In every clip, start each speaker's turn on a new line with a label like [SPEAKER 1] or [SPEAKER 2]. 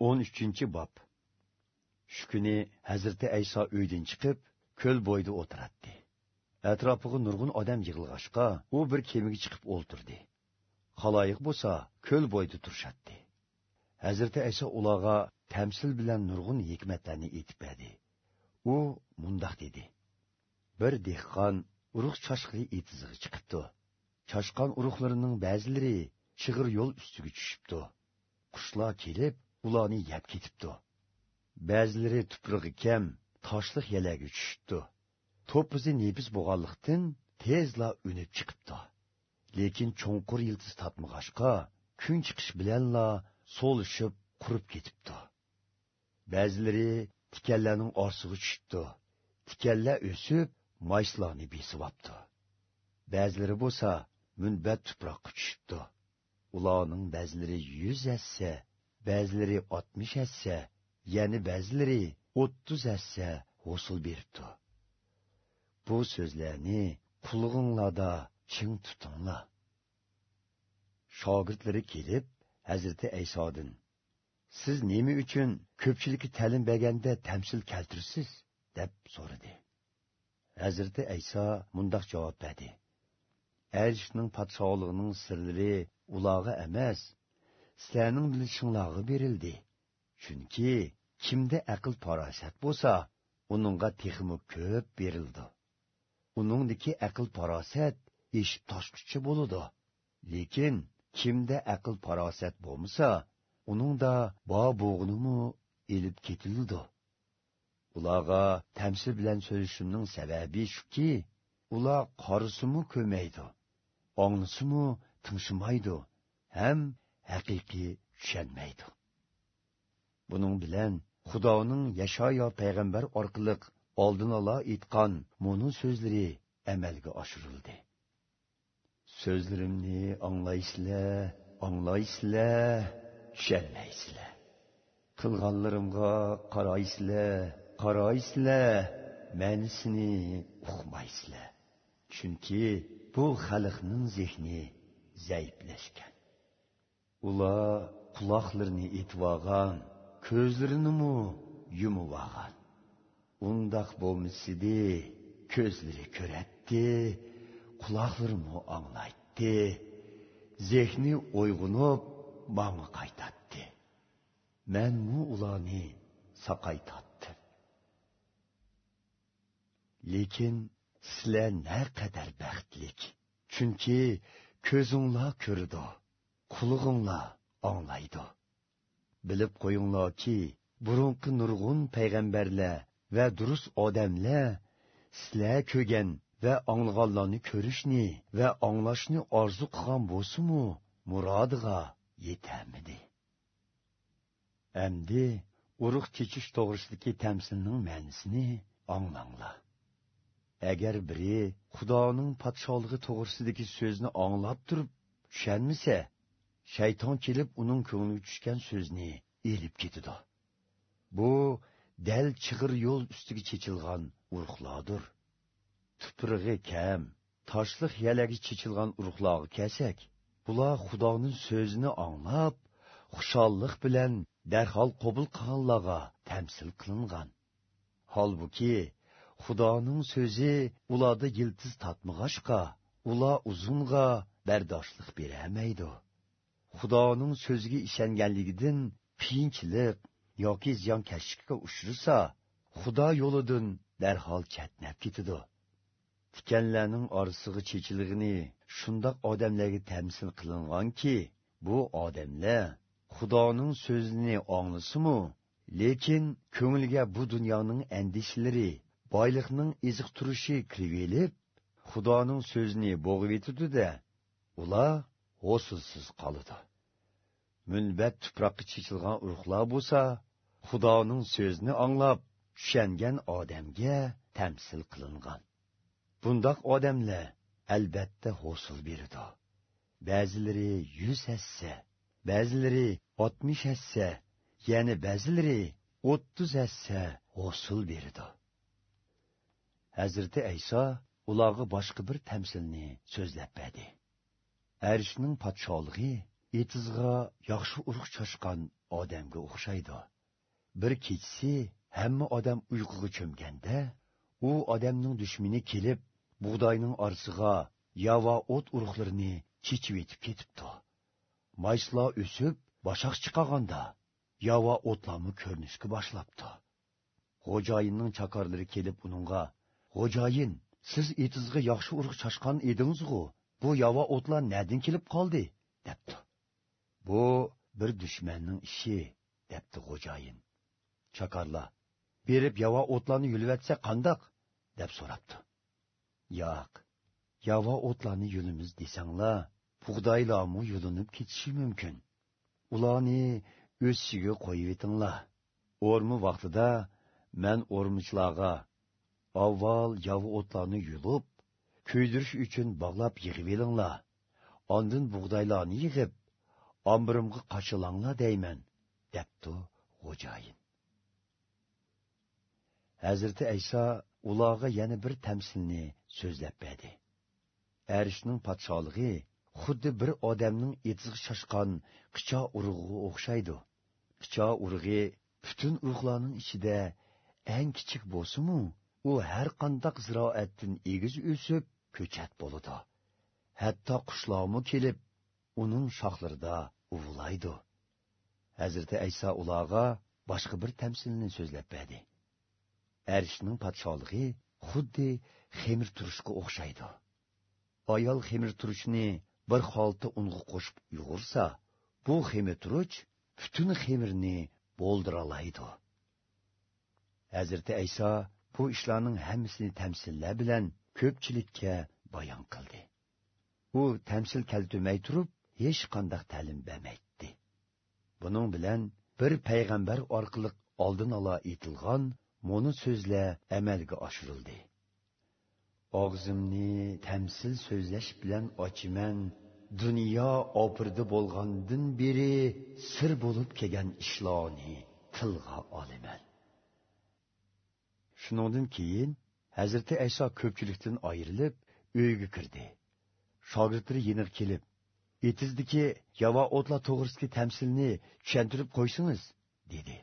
[SPEAKER 1] 13 bob. Shu kuni hazrati ayso uydan chiqib ko'l bo'yida o'tiradi atrofiga nurg'un odam yig'ilg'ashqa u bir kemaga chiqib o'ltirdi. Haloyiq bo'lsa ko'l bo'yida turishadi hazrati ayso ularga tamsil bilan nurg'un hikmatlarni aytib berdi. U mundoq dedi. Bir dehqon urug' choshqi etizig'i chiqibdi. Choshqon urug'larining ba'zilari chig'ir yo'l ustiga tushibdi. Qushlar kelib ularni yeb ketibdi. Ba'zilari tuprog'i kam toshliq yalaga tushibdi. To'pizi nebiz bo'lganlikdan tezla unib chiqibdi. Lekin cho'nqur yildiz topmag'ashqa kun chiqish bilanla so'lishib qurib ketibdi. Ba'zilari tikanlarning orsig'i tushibdi. Tikanlar o'sib mayslarni besivapti ba'zilari bo'lsa munbat tuproqqa tushibdi. Ularning ba'zilari yuz assa bəziləri 60 əssə, yəni bəziləri 30 əssə husul birtu. Bu sözlərini qulğunlada çın tutunla. Şagirdləri kelib, Həzrəti Əysadın, siz nemi üçün köpçülükü təlim bəgəndə təmsil kəltirsiz, dəb sorudu. Həzrəti Əysa mundaq cavab bədi. Ərşinin patşaolığının sırları ulağı əməz, sizlarning bilishinglarga berildi. Chunki kimda aql farosat bo'lsa uningga texmi ko'p berildi. Uningdiki aql farosat ish toshqichi bo'ludi lekin kimda aql farosat bo'lmasa uningda bo bo'g'nimi elib ketildi. Ularga tamsil bilan so'zishimning sababi shuki ular qorisimi ko'maydi onglisimu tingshimaydi ham haqiqiy tushunmaydi. Buning bilan xudoning yashoyo payg'ambar orqali oldin olo aytgan munu so'zlari amalga oshirildi. So'zlarimni anglaysizlar anglaysizlar tushunmaysizlar. Qilganlarimga qaraysizlar qaraysizlar ma'nisini uqmaysizlar. Chunki bu xalqning zehni zaiflashgan. Ular quloqlarini etvogan ko'zlarinimi yumib undoq bo'lmasidi ko'zlari ko'ratdi quloqlarimi anglaytdi zehni uyg'unib manga qaytatdi. Manmu ularni saqaytatdim. Lekin sizlar naqadar baxtlik chunki ko'zinglar ko'rdi. Qulug'inglar anglaydi bilib qo'yinglarki burunqi nurg'un payg'ambarlar va durust odamlar sizlar ko'rgan va anglaganlarni ko'rishni va anglashni orzu qilgan bo'lsimu murodiga yetamidi Әмді ұрық chechish тоғырсыдыки тәмсілінің мәнісіні аңлаңла. Әгер бірі Құданың патшалығы тоғырсыдыки сөзіні аңлап тұрып, tushunmasa shayton kelib uning ko'ngliga tushgan so'zni elib ketidi bu dal chig'ir yo'l ustiga chechilgan urug'lardir. Tuprig'i kam toshliq yalagi chechilgan urug'log'i kelsak bular xudoning so'zini anglab xushollik bilan darhol qabul qilganlarga tamsil qilingan. Holbuki xudoning so'zi ularda yiltiz tatmag'ashqa ular uzunga bardoshlik beramaydi. Xudoning so'ziga ishonganligidan qiyinchilik yoki ziyonkashlikka uchrasa xudo yo'lidan darhol chatnab ketidi tikanlarning orisig'i chechiligini shundoq odamlarga tamsil qilinganki bu odamlar xudoning so'zini anglasimu lekin ko'ngliga bu dunyoning andishlari boyliqning iziq turishi kirib elib xudoning so'zini bo'g'ib etudida ular g'usulsiz qoladi munbat tuproqqa chechilgan urug'lar bo'lsa xudoning so'zini anglab tushungan odamga tamsil qilingan bundoq odamlar albatta hosil beradi ba'zilari yuz hassa ba'zilari oltmish hassa yana ba'zilari o'ttiz hassa hosil beradi hazrati ayso ularga boshqa bir tamsilni so'zlab berdi arishning podshohligi etizga yaxshi urug' chashgan odamga o'xshaydi. Bir kechasi hamma odam uyquga cho'mganda u odamning dushmani kelib bug'doyning orasiga yava o't urug'larini chechib etib ketibdi. Mayslar o'sib boshaq chiqaganda yava o'tlarni ko'rinishga boshlabdi. Xo'jayinning chakorlari kelib uningga xo'jayin siz etizga yaxshi urug' chashqan edingiz-ku, bu yava o'tlar nadin kelib qoldi? Debdi. Bu bir dushmanning ishi debdi xo'jayin. Chakarlar berib yava o'tlarni yulvatsa qandoq? Deb so'rabdi. Yo'q yava o'tlarni yulimiz desanglar bug'doylarmi yulinib ketishi mumkin. Ularni o'sishiga qo'yib etinglar o'rmi vaqtida man o'rmichlarga avval yava o'tlarni yulib ko'ydirish uchun bog'lab yig'ib elinglar ondin bug'doylarni yig'ib? Ombirimga qochilanglar deyman debdi xo'jayin. Hazrati ayso ularga yana bir tamsilni so'zlab berdi. Arishning podsholig'i xuddi bir odamning etizga shoshgan qicho urug'iga o'xshaydi. Qicho urug'i butun urug'larning ichida eng kichik bo'lsimu? U har qandoq ziroatdan egiz o'sib ko'chat bo'ladi. Hatto qushlomi kelib uning shoxlarida uvlaydi. Hazrati ayso ularga boshqa bir tamsilni so'zlab berdi. Arishning podsholig'i xuddi xemir turishga o'xshaydi. Ayol xemir turishni bir xolta unga qo'shib uyg'ursa bu xemir turuch butun xemirni bo'ldiralaydi. Hazrati ayso bu ishlarning hammasini tamsillar bilan ko'pchilikka bayon qildi. U tamsil keltirmay turib hech qanday ta'lim bermaydi. Buning bilan bir payg'ambar orqali oldin ola aytilgan mo'ni so'zlar amalga oshirildi. Og'zimni tamsil so'zlash bilan ochiman dunyo opirdi bo'lgandan beri sir bo'lib kelgan ishlarni tilg'a olaman. Shuningdan keyin hazrati ayso ko'pchilikdan ayrilib uyga kirdi. Shogirdlari yeniq kelib etizdiki yavo o'tlar to'g'risidagi tamsilni tushuntirib qo'ysingiz dedi.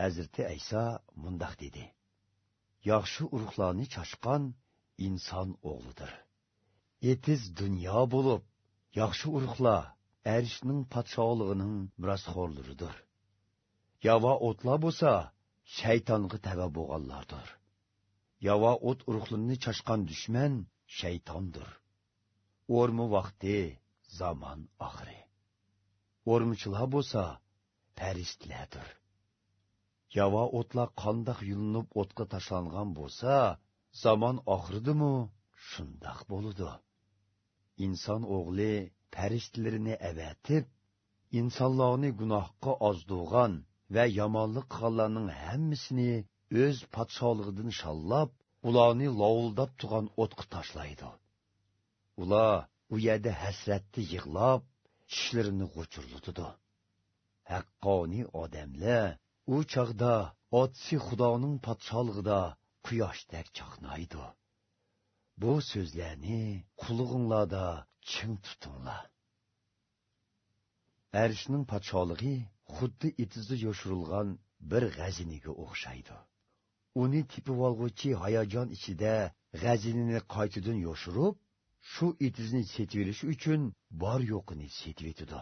[SPEAKER 1] Hazrati ayso mundoq dedi yaxshi urug'larni chashqan inson o'g'lidir. Etiz dunyo bo'lib yaxshi urug'lar arishning podshohligining mirosxo'rlaridir yavo o'tlar bo'lsa shaytonga tava bo'lganlardir yavo o't urug'larini chashqan dushman shaytondir. O'rmi vaqti zamon oxiri. O'rmichilar bo'lsa farishtalardir. Yavo o'tlar qandoq yulinib o'tga tashlangan bo'lsa zamon oxiridimu shundoq bo'ludi. Inson o'g'li farishtalarini avatib insonlarni gunohga ozdug'an va yomonlik qilganlarning hammasini o'z podshohligidan shallab ularni lovuldab turgan o'tga tashlaydi. Ular u yerda hasratni yig'lab tishlarini g'uchurlutidi haqqoniy odamlar u chog'da otsi xudoning podshohligida quyoshdek chaqnaydi. Bu so'zlarni qulug'inglarda ching tutinglar. Arishning podsholig'i xuddi itizda yoshirilgan bir g'aziniga o'xshaydi. Uni tipib olg'uchi hayajon ichida g'azinini qaytadan yoshirib shu itizni setverish uchun bor yo'qini setvetidi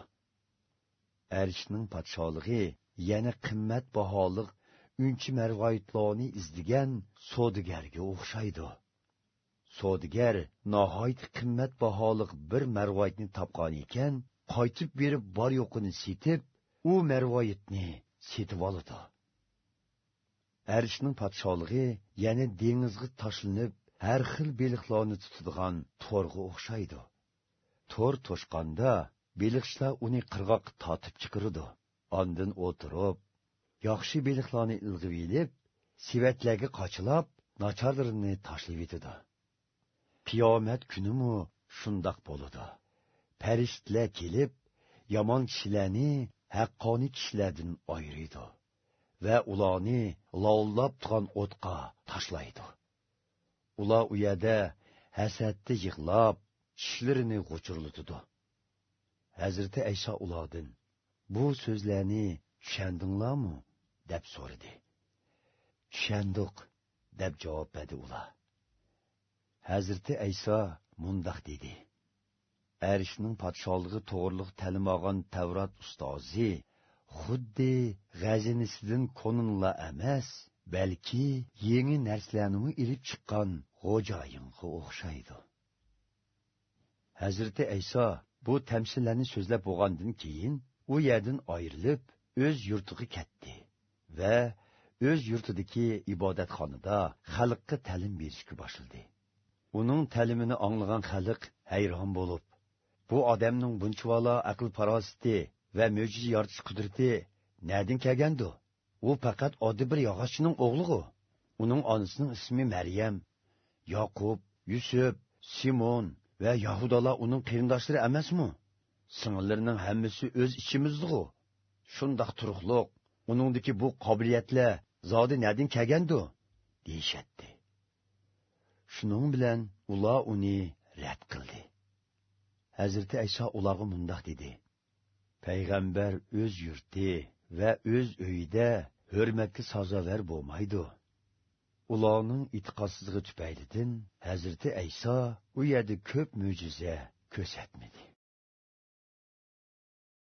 [SPEAKER 1] arishning podsholig'i yana qimmat baholiq unchi marvoyitlarni izlagan sodigarga o'xshaydi. Sodigar nihoyat qimmat baholiq bir marvoyitni topgan ekan qaytib berib bor yo'qini setib u marvoyitni setib oladi arishning podsholig'i yana dengizga tashlanib har xil beliqlarni tutadigan to'rga o'xshaydi. To'r to'shqanda beliqchilar uni qirg'oqqa totib chiqirdi ondin o'tirib yaxshi beliqlarni ilg'ib elib sivatlarga qochilab nacharlarini tashlab etadi qiyomat kunimu shundoq bo'ladi. pəristlər kelib, yaman kişilərni həqqani kişilərdən ayırıydı və ulanı laullab tutan otqa taşlaydı. Ula u yerdə həsəddə yığılab, kişilərini qoçurlududu. Həzrəti Əyşa uladın, bu sözləni düşəndinlərmi? dəb soridi. Düşəndiq, dəb cavab bədi ula. Həzrəti Əysa mundaq dedi. Arishning podshohligi to'g'riliq ta'lim olgan tavrat ustozi xuddi g'azinisidan konunla emas balki yangi narsalarni ilib chiqqan xo'jayinga o'xshaydi. Hazrati ayso bu tamsillarni so'zlab bo'lgandan keyin u yerdan ayrilib o'z yurtiga ketdi va o'z yurtidagi ibodatxonada xalqqa ta'lim berishga boshladi. Uning ta'limini anglagan xalq hayron bo'lib bu odamning bunchavala aql farosati va mo'jiza yoritish qudrati nadin kelgandu? U faqat oddiy bir yog'ochchining o'g'lig'u. Uning onasining ismi maryam yoqub yusuf simon va yahudalar uning qarindoshlari emasmi? Singillarining hammasi o'z ichimizdiu shundoq turuqliq uningdiki bu qobiliyatlar zodi nadin kelgandu? Deyishatdi shuning bilan ular uni Həzrəti Əysa ulağı mündaq dedi. Peyğəmbər öz yurti və öz öyüdə hörmətli sazavər bolmaydı. Ulağının itiqatsızlığı tüpəylidin, Həzrəti Əysa bu yədi köp mücizə kösətmidi.